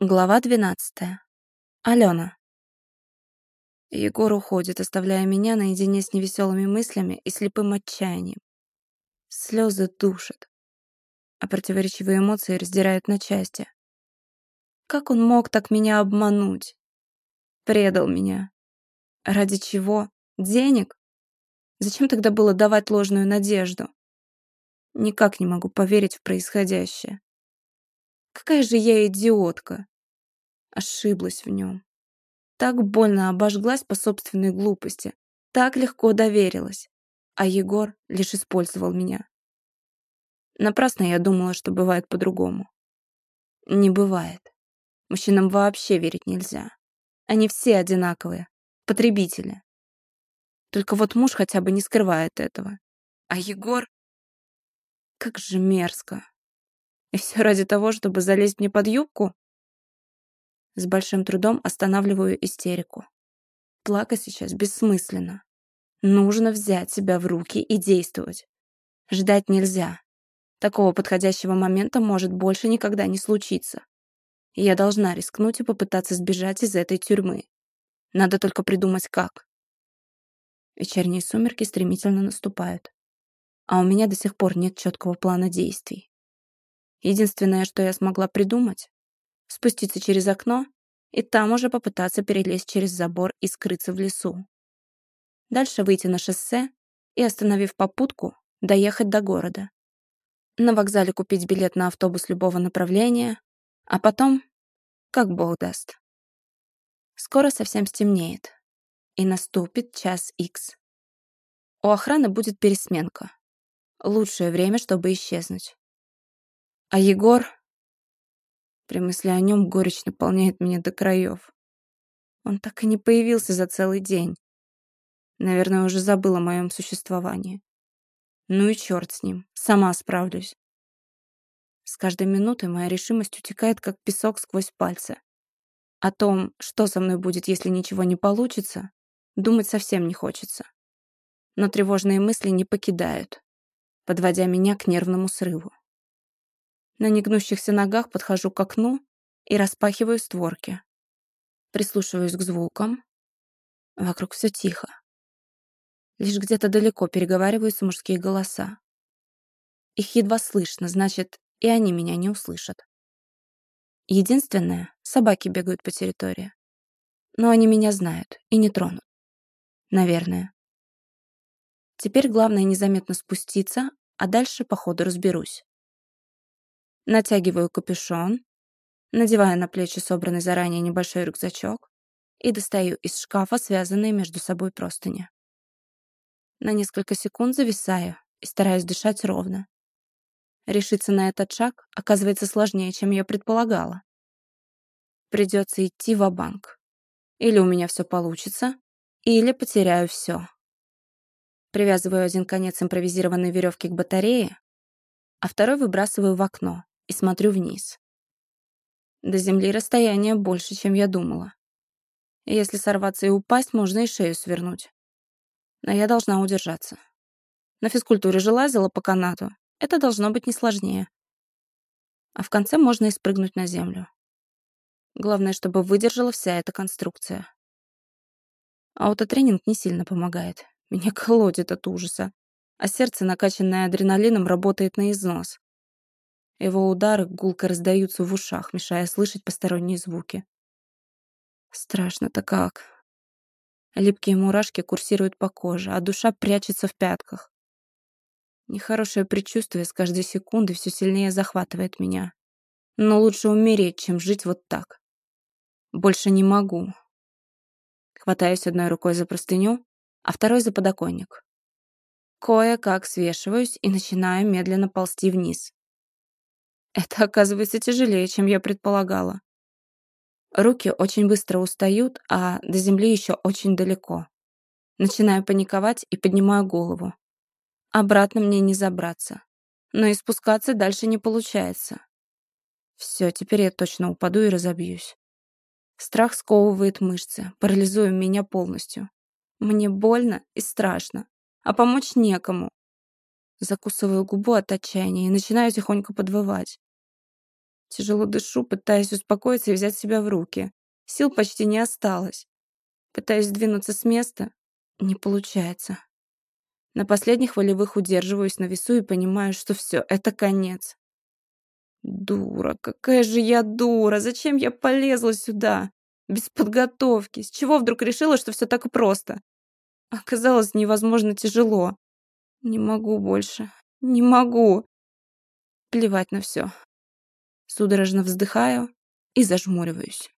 Глава двенадцатая. Алена. Егор уходит, оставляя меня наедине с невеселыми мыслями и слепым отчаянием. Слезы душат, а противоречивые эмоции раздирают на части. Как он мог так меня обмануть? Предал меня. Ради чего? Денег? Зачем тогда было давать ложную надежду? Никак не могу поверить в происходящее. Какая же я идиотка. Ошиблась в нем. Так больно обожглась по собственной глупости. Так легко доверилась. А Егор лишь использовал меня. Напрасно я думала, что бывает по-другому. Не бывает. Мужчинам вообще верить нельзя. Они все одинаковые. Потребители. Только вот муж хотя бы не скрывает этого. А Егор... Как же мерзко. И все ради того, чтобы залезть мне под юбку? С большим трудом останавливаю истерику. Плакать сейчас бессмысленно. Нужно взять себя в руки и действовать. Ждать нельзя. Такого подходящего момента может больше никогда не случиться. я должна рискнуть и попытаться сбежать из этой тюрьмы. Надо только придумать, как. Вечерние сумерки стремительно наступают. А у меня до сих пор нет четкого плана действий. Единственное, что я смогла придумать — спуститься через окно и там уже попытаться перелезть через забор и скрыться в лесу. Дальше выйти на шоссе и, остановив попутку, доехать до города. На вокзале купить билет на автобус любого направления, а потом, как бог даст. Скоро совсем стемнеет, и наступит час икс. У охраны будет пересменка. Лучшее время, чтобы исчезнуть. А Егор... При мысли о нем горечь наполняет меня до краев. Он так и не появился за целый день. Наверное, уже забыл о моем существовании. Ну и черт с ним, сама справлюсь. С каждой минутой моя решимость утекает, как песок сквозь пальцы. О том, что со мной будет, если ничего не получится, думать совсем не хочется. Но тревожные мысли не покидают, подводя меня к нервному срыву. На негнущихся ногах подхожу к окну и распахиваю створки. Прислушиваюсь к звукам. Вокруг все тихо. Лишь где-то далеко переговариваются мужские голоса. Их едва слышно, значит, и они меня не услышат. Единственное, собаки бегают по территории. Но они меня знают и не тронут. Наверное. Теперь главное незаметно спуститься, а дальше по ходу разберусь. Натягиваю капюшон, надеваю на плечи собранный заранее небольшой рюкзачок и достаю из шкафа связанные между собой простыни. На несколько секунд зависаю и стараюсь дышать ровно. Решиться на этот шаг оказывается сложнее, чем я предполагала. Придется идти в банк Или у меня все получится, или потеряю все. Привязываю один конец импровизированной веревки к батарее, а второй выбрасываю в окно и смотрю вниз. До земли расстояние больше, чем я думала. Если сорваться и упасть, можно и шею свернуть. Но я должна удержаться. На физкультуре же лазила по канату. Это должно быть не сложнее. А в конце можно и спрыгнуть на землю. Главное, чтобы выдержала вся эта конструкция. Аутотренинг не сильно помогает. Меня колотит от ужаса. А сердце, накачанное адреналином, работает на износ. Его удары гулко раздаются в ушах, мешая слышать посторонние звуки. Страшно-то как. Липкие мурашки курсируют по коже, а душа прячется в пятках. Нехорошее предчувствие с каждой секунды все сильнее захватывает меня. Но лучше умереть, чем жить вот так. Больше не могу. Хватаюсь одной рукой за простыню, а второй за подоконник. Кое-как свешиваюсь и начинаю медленно ползти вниз. Это оказывается тяжелее, чем я предполагала. Руки очень быстро устают, а до земли еще очень далеко. Начинаю паниковать и поднимаю голову. Обратно мне не забраться. Но и спускаться дальше не получается. Все, теперь я точно упаду и разобьюсь. Страх сковывает мышцы, парализуя меня полностью. Мне больно и страшно, а помочь некому. Закусываю губу от отчаяния и начинаю тихонько подвывать. Тяжело дышу, пытаясь успокоиться и взять себя в руки. Сил почти не осталось. Пытаюсь двинуться с места. Не получается. На последних волевых удерживаюсь на весу и понимаю, что все, это конец. Дура, какая же я дура! Зачем я полезла сюда? Без подготовки. С чего вдруг решила, что все так просто? Оказалось невозможно тяжело. Не могу больше. Не могу. Плевать на все. Судорожно вздыхаю и зажмуриваюсь.